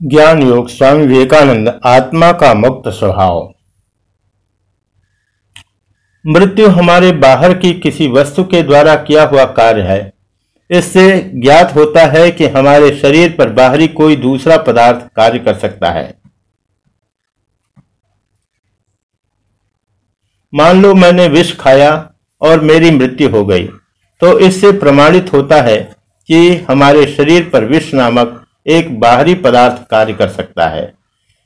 ज्ञान योग स्वामी विवेकानंद आत्मा का मुक्त स्वभाव। मृत्यु हमारे बाहर की किसी वस्तु के द्वारा किया हुआ कार्य है। इससे ज्ञात होता है कि हमारे शरीर पर बाहरी कोई दूसरा पदार्थ कार्य कर सकता है। मान लो मैंने विष खाया और मेरी मृत्यु हो गई तो इससे प्रमाणित होता है कि हमारे शरीर पर विष नामक एक बाहरी पदार्थ कार्य कर सकता है।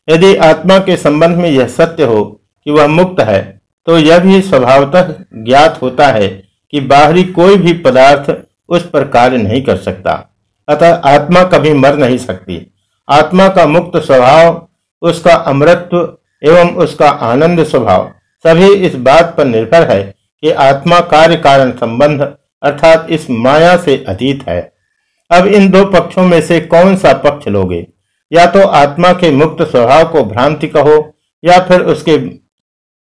यदि आत्मा के संबंध में यह सत्य हो कि वह मुक्त है तो यह भी स्वभावतः ज्ञात होता है कि बाहरी कोई भी पदार्थ उस पर कार्य नहीं कर सकता। अतः आत्मा कभी मर नहीं सकती। आत्मा का मुक्त स्वभाव, उसका अमृत्व एवं उसका आनंद स्वभाव सभी इस बात पर निर्भर है कि आत्मा कार्य कारण संबंध अर्थात इस माया से अतीत है। अब इन दो पक्षों में से कौन सा पक्ष लोगे? या तो आत्मा के मुक्त स्वभाव को भ्रांति कहो, या फिर उसके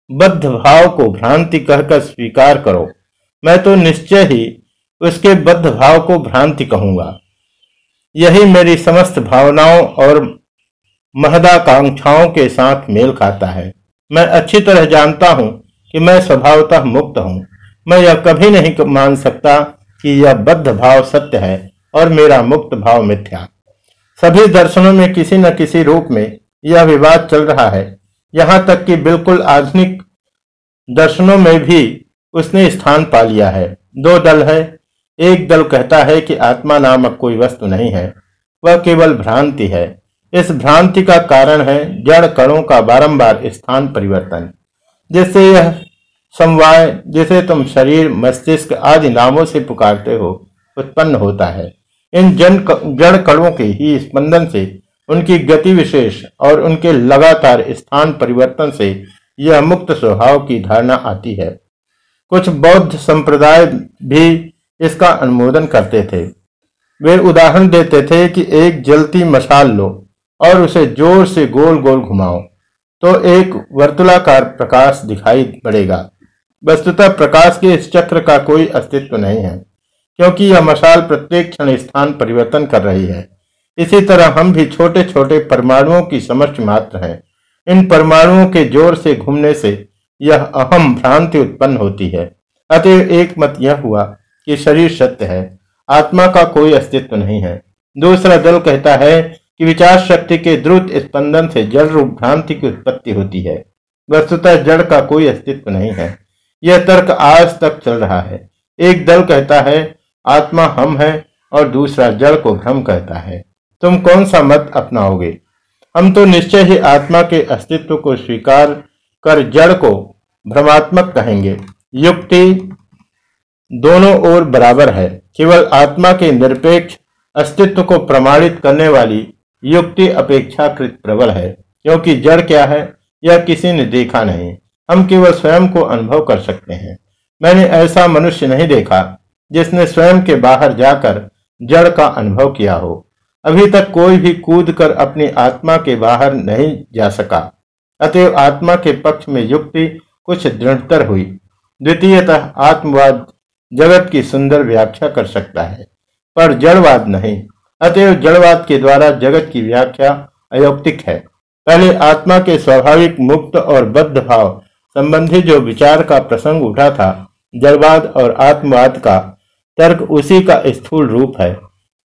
बद्ध भाव को भ्रांति कहकर स्वीकार करो। मैं तो निश्चय ही उसके बद्ध भाव को भ्रांति कहूँगा। यही मेरी समस्त भावनाओं और महदाकांक्षाओं के साथ मेल खाता है। मैं अच्छी तरह जानता हूँ कि मैं स्वभावतः मुक्त हूँ। मैं यह कभी नहीं मान सकता कि यह बद्ध भाव सत्य है। और मेरा मुक्त भाव मिथ्या। सभी दर्शनों में किसी न किसी रूप में यह विवाद चल रहा है। यहाँ तक कि बिल्कुल आधुनिक दर्शनों में भी उसने स्थान पा लिया है। दो दल है। एक दल कहता है कि आत्मा नामक कोई वस्तु नहीं है। वह केवल भ्रांति है। इस भ्रांति का कारण है जड़ कणों का बारंबार स्थान परिवर्तन। जिससे यह समवाय, जिसे तुम शरीर, मस्तिष्क आदि नामों से पुकारते हो, उत्पन्न होता है। इन जन जड़ कणों के ही स्पंदन से, उनकी गति विशेष और उनके लगातार स्थान परिवर्तन से यह मुक्त स्वभाव की धारणा आती है। कुछ बौद्ध संप्रदाय भी इसका अनुमोदन करते थे। वे उदाहरण देते थे कि एक जलती मशाल लो और उसे ज़ोर से गोल गोल घुमाओ तो एक वर्तुलाकार प्रकाश दिखाई पड़ेगा। वस्तुतः प्रकाश के इस चक्र का कोई अस्तित्व नहीं है। क्योंकि यह मशाल प्रत्येक क्षण स्थान परिवर्तन कर रही है। इसी तरह हम भी छोटे छोटे परमाणुओं की समष्टि मात्र हैं। इन परमाणुओं के ज़ोर से घूमने से यह अहम भ्रांति उत्पन्न होती है। अतः एक मत यह हुआ कि शरीर सत्य है, आत्मा का कोई अस्तित्व नहीं है। दूसरा दल कहता है कि विचार शक्ति के द्रुत स्पंदन से जड़ रूप भ्रांति की उत्पत्ति होती है। वस्तुतः जड़ का कोई अस्तित्व नहीं है। यह तर्क आज तक चल रहा है। एक दल कहता है आत्मा हम है और दूसरा जड़ को भ्रम कहता है। तुम कौन सा मत अपनाओगे? हम तो निश्चय ही आत्मा के अस्तित्व को स्वीकार कर जड़ को भ्रमात्मक कहेंगे। युक्ति दोनों ओर बराबर है। केवल आत्मा के निरपेक्ष अस्तित्व को प्रमाणित करने वाली युक्ति अपेक्षाकृत प्रबल है, क्योंकि जड़ क्या है, यह किसी ने देखा नहीं। हम केवल स्वयं को अनुभव कर सकते हैं। मैंने ऐसा मनुष्य नहीं देखा। जिसने स्वयं के बाहर जाकर जड़ का अनुभव किया हो। अभी तक कोई भी कूद कर अपनी आत्मा के बाहर नहीं जा सका। अतएव आत्मा के पक्ष में युक्ति कुछ दृढ़तर हुई। द्वितीयतः आत्मवाद जगत की सुंदर व्याख्या कर सकता है, पर जड़वाद नहीं। अतएव जड़वाद के द्वारा जगत की व्याख्या अयोक्तिक है। पहले आत्मा के स्वाभाविक मुक्त और बद्ध भाव संबंधी जो विचार का प्रसंग उठा था, जड़वाद और आत्मवाद का तर्क उसी का स्थूल रूप है।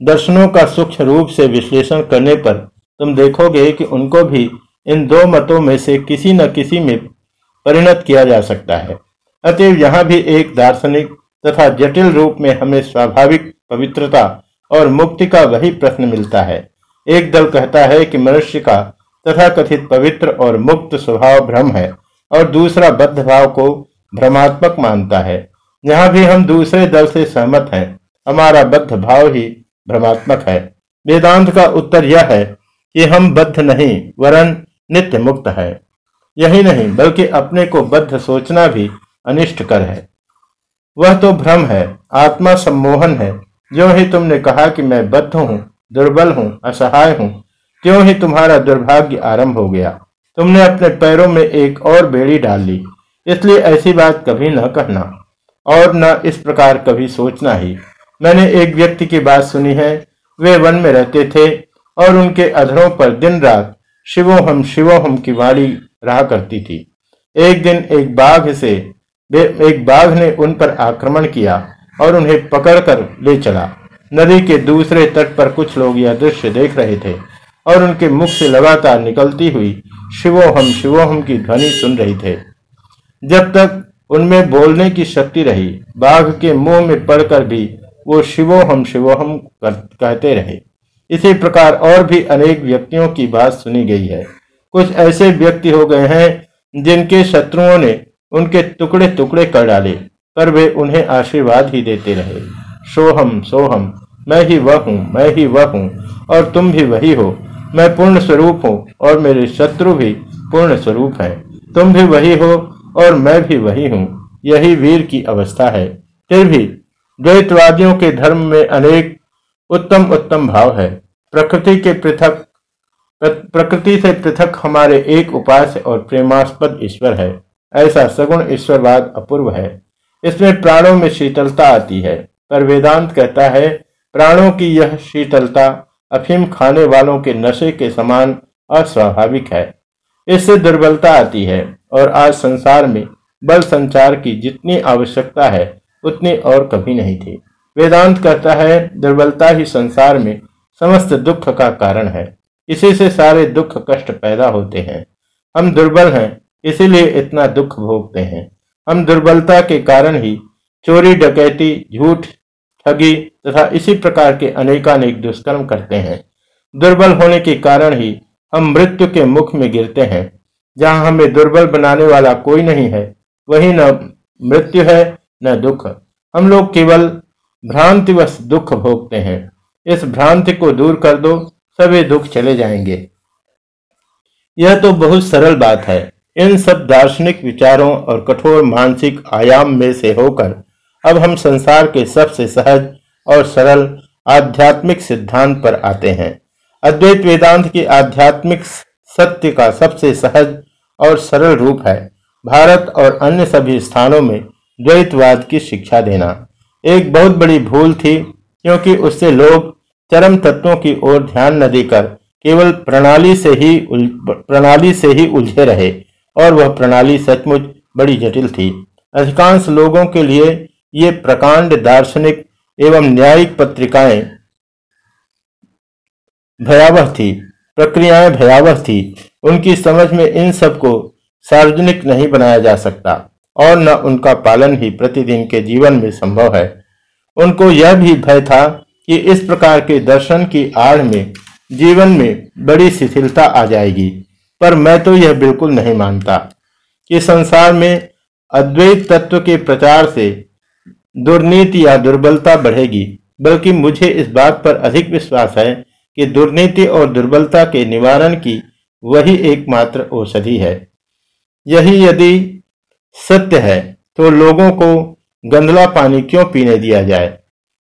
दर्शनों का सूक्ष्म रूप से विश्लेषण करने पर तुम देखोगे कि उनको भी इन दो मतों में से किसी न किसी में परिणत किया जा सकता है। अतएव यहाँ भी एक दार्शनिक तथा जटिल रूप में हमें स्वाभाविक पवित्रता और मुक्ति का वही प्रश्न मिलता है। एक दल कहता है कि मनुष्य का तथा कथित पवित्र और मुक्त स्वभाव भ्रम है और दूसरा बद्ध भाव को भ्रमात्मक मानता है। यहाँ भी हम दूसरे दल से सहमत हैं। हमारा बद्ध भाव ही भ्रमात्मक है। वेदांत का उत्तर यह है कि हम बद्ध नहीं, वरन नित्य मुक्त है। यही नहीं, बल्कि अपने को बद्ध सोचना भी अनिष्ट कर है। वह तो भ्रम है, आत्मा सम्मोहन है। जो ही तुमने कहा कि मैं बद्ध हूँ, दुर्बल हूँ, असहाय हूँ क्यों ही तुम्हारा दुर्भाग्य आरंभ हो गया। तुमने अपने पैरों में एक और बेड़ी डाल ली, इसलिए ऐसी बात कभी न कहना। और न इस प्रकार कभी सोचना ही। मैंने एक व्यक्ति की बात सुनी है, वे वन में रहते थे और उनके अधरों पर दिन रात शिवोहम शिवोहम की वाणी रहा करती थी। एक दिन एक बाघ से एक बाघ ने उन पर आक्रमण किया और उन्हें पकड़कर ले चला। नदी के दूसरे तट पर कुछ लोग यह दृश्य देख रहे थे और उनके मुख से लगातार निकलती हुई शिवो शिवोहम शिवोहम की ध्वनि सुन रही थे। जब तक उनमें बोलने की शक्ति रही। बाघ के मुँह में पड़कर भी वो शिवोहम शिवोहम कहते रहे। इसी प्रकार और भी अनेक व्यक्तियों की बात सुनी गई है। कुछ ऐसे व्यक्ति हो गए हैं जिनके शत्रुओं ने उनके टुकड़े टुकड़े कर डाले, पर वे उन्हें आशीर्वाद ही देते रहे। सोहम सोहम मैं ही वह हूँ, मैं ही वह हूँ, और तुम भी वही हो। मैं पूर्ण स्वरूप हूँ, और मेरे शत्रु भी पूर्ण स्वरूप है। तुम भी वही हो और मैं भी वही हूँ। यही वीर की अवस्था है। फिर भी द्वैतवादियों के धर्म में अनेक उत्तम उत्तम भाव है। प्रकृति के पृथक, प्रकृति से पृथक हमारे एक उपास और प्रेमास्पद ईश्वर है। ऐसा सगुण ईश्वरवाद अपूर्व है। इसमें प्राणों में शीतलता आती है। पर वेदांत कहता है, प्राणों की यह शीतलता अफीम खाने वालों के नशे के समान अस्वाभाविक है। इससे दुर्बलता आती है। और आज संसार में बल संचार की जितनी आवश्यकता है, उतनी और कभी नहीं थी। वेदांत कहता है, दुर्बलता ही संसार में समस्त दुख का कारण है। इसी से सारे दुख कष्ट पैदा होते हैं। हम दुर्बल हैं, इसीलिए इतना दुख भोगते हैं। हम दुर्बलता के कारण ही चोरी, डकैती, झूठ, ठगी तथा इसी प्रकार के अनेकानेक दुष्कर्म करते हैं। दुर्बल होने के कारण ही हम मृत्यु के मुख में गिरते हैं। जहाँ हमें दुर्बल बनाने वाला कोई नहीं है। वही न मृत्यु है, न दुख। हम लोग केवल भ्रांतिवश दुख भोगते हैं। इस भ्रांति को दूर कर दो, सभी दुख चले जाएँगे। यह तो बहुत सरल बात है। इन सब दार्शनिक विचारों और कठोर मानसिक आयाम में से होकर अब हम संसार के सबसे सहज और सरल आध्यात्मिक सिद्धांत पर आते हैं। अद्वैत वेदांत की आध्यात्मिक सत्य का सबसे सहज और सरल रूप है। भारत और अन्य सभी स्थानों में द्वैतवाद की शिक्षा देना। एक बहुत बड़ी भूल थी, क्योंकि उससे लोग चरम तत्वों की ओर ध्यान न देकर केवल प्रणाली से ही प्रणाली से ही उलझे रहे, और वह प्रणाली सचमुच बड़ी जटिल थी। अधिकांश लोगों के लिए ये प्रकांड दार्शनिक एवं न्यायिक पत्रिकाएँ भयावह थी। प्रक्रियाएँ भयावह थी। उनकी समझ में इन सबको सार्वजनिक नहीं बनाया जा सकता और न उनका पालन ही प्रतिदिन के जीवन में संभव है। उनको यह भी भय था कि इस प्रकार के दर्शन की आड़ में, जीवन में बड़ी शिथिलता आ जाएगी। पर मैं तो यह बिल्कुल नहीं मानता कि संसार में अद्वैत तत्व के प्रचार से दुर्नीति या दुर्बलता बढ़ेगी, बल्कि मुझे इस बात पर अधिक विश्वास है कि दुर्नीति और दुर्बलता के निवारण की वही एकमात्र औषधि है। यही यदि सत्य है तो लोगों को गंदला पानी क्यों पीने दिया जाए?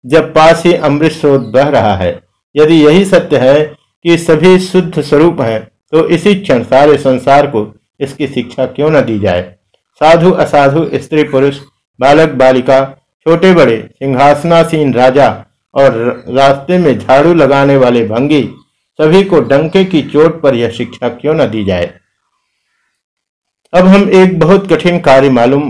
जब पास ही अमृत स्रोत बह रहा है। यदि यही सत्य है कि सभी शुद्ध स्वरूप हैं तो इसी क्षण सारे संसार को इसकी शिक्षा क्यों न दी जाए? साधु, असाधु, स्त्री, पुरुष, बालक, बालिका छोटे बड़े सिंहासनासीन राजा और रास्ते में झाड़ू लगाने वाले भंगी सभी को डंके की चोट पर यह शिक्षा क्यों न दी जाए? अब हम एक बहुत कठिन कार्य मालूम,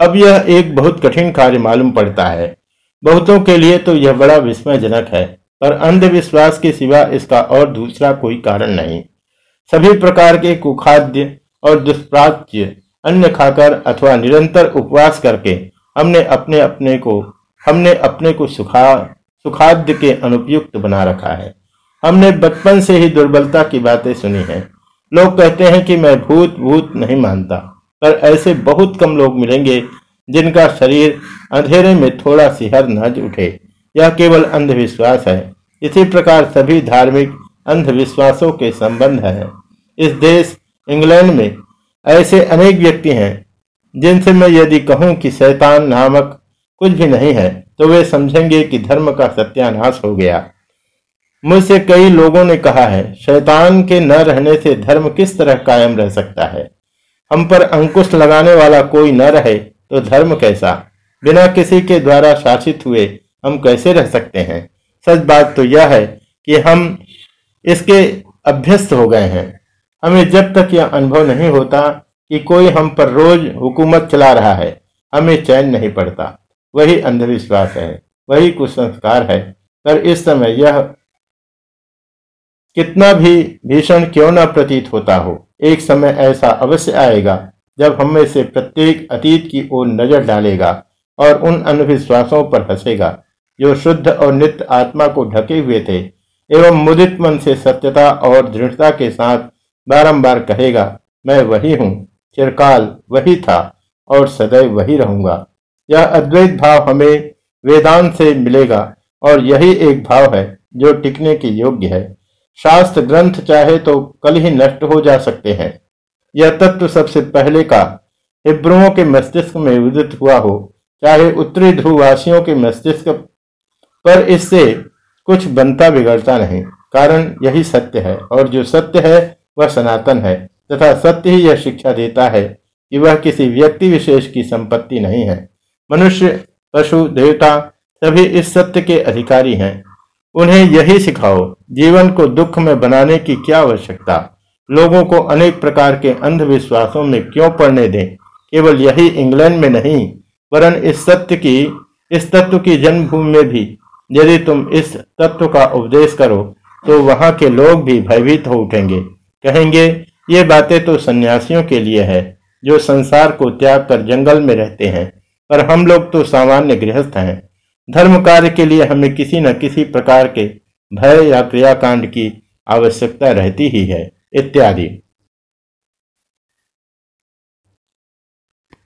अब यह एक बहुत कठिन कार्य मालूम पड़ता है। बहुतों के लिए तो यह बड़ा विस्मयजनक है, पर अंधविश्वास के सिवा इसका और दूसरा कोई कारण नहीं। सभी प्रकार के कुखाद्य और दुष्प्राच्य, अन्य खाकर अथवा निरंतर उपवास करके हमने अपने अपने को हमने अपने को सुखा, सुखाद्य के अनुपयुक्त बना रखा है। हमने बचपन से ही दुर्बलता की बातें सुनी हैं। लोग कहते हैं कि मैं भूत भूत नहीं मानता, पर ऐसे बहुत कम लोग मिलेंगे जिनका शरीर अंधेरे में थोड़ा सिहर नज उठे। यह केवल अंधविश्वास है। इसी प्रकार सभी धार्मिक अंधविश्वासों के संबंध है। इस देश, इंग्लैंड में ऐसे अनेक व्यक्ति हैं जिनसे मैं यदि कहूँ कि शैतान नामक कुछ भी नहीं है तो वे समझेंगे कि धर्म का सत्यानाश हो गया। मुझसे कई लोगों ने कहा है, शैतान के न रहने से धर्म किस तरह कायम रह सकता है? हम पर अंकुश लगाने वाला कोई न रहे तो धर्म कैसा? बिना किसी के द्वारा शासित हुए हम कैसे रह सकते हैं? सच बात तो यह है कि हम इसके अभ्यस्त हो गए हैं। हमें जब तक यह अनुभव नहीं होता कि कोई हम पर रोज हुकूमत चला रहा है, हमें चैन नहीं पड़ता। वही अंधविश्वास है, वही कुसंस्कार है। पर इस समय यह कितना भी भीषण क्यों न प्रतीत होता हो, एक समय ऐसा अवश्य आएगा जब हम से प्रत्येक अतीत की ओर नज़र डालेगा और उन अंधविश्वासों पर हंसेगा, जो शुद्ध और नित्य आत्मा को ढके हुए थे, एवं मुदित मन से सत्यता और दृढ़ता के साथ बारंबार कहेगा, मैं वही हूँ, चिरकाल वही था और सदैव वही रहूँगा। यह अद्वैत भाव हमें वेदांत से मिलेगा, और यही एक भाव है जो टिकने के योग्य है। शास्त्र ग्रंथ चाहे तो कल ही नष्ट हो जा सकते हैं। यह तत्व सबसे पहले का हिब्रुओं के मस्तिष्क में उदित हुआ हो, चाहे उत्तरी ध्रुववासियों के मस्तिष्क पर इससे कुछ बनता बिगड़ता नहीं, कारण यही सत्य है, और जो सत्य है, वह सनातन है, तथा सत्य ही यह शिक्षा देता है कि वह किसी व्यक्ति विशेष की संपत्ति नहीं है। मनुष्य, पशु, देवता सभी इस सत्य के अधिकारी हैं। उन्हें यही सिखाओ, जीवन को दुख में बनाने की क्या आवश्यकता? लोगों को अनेक प्रकार के अंधविश्वासों में क्यों पड़ने दें? केवल यही इंग्लैंड में नहीं, वरन इस सत्य की, इस तत्व की जन्मभूमि में भी। यदि तुम इस तत्व का उपदेश करो तो वहाँ के लोग भी भयभीत हो उठेंगे। कहेंगे, ये बातें तो सन्यासियों के लिए है, जो संसार को त्याग कर जंगल में रहते हैं। पर हम लोग तो सामान्य गृहस्थ हैं। धर्म कार्य के लिए हमें किसी न किसी प्रकार के भय या क्रियाकांड की आवश्यकता रहती ही है, इत्यादि।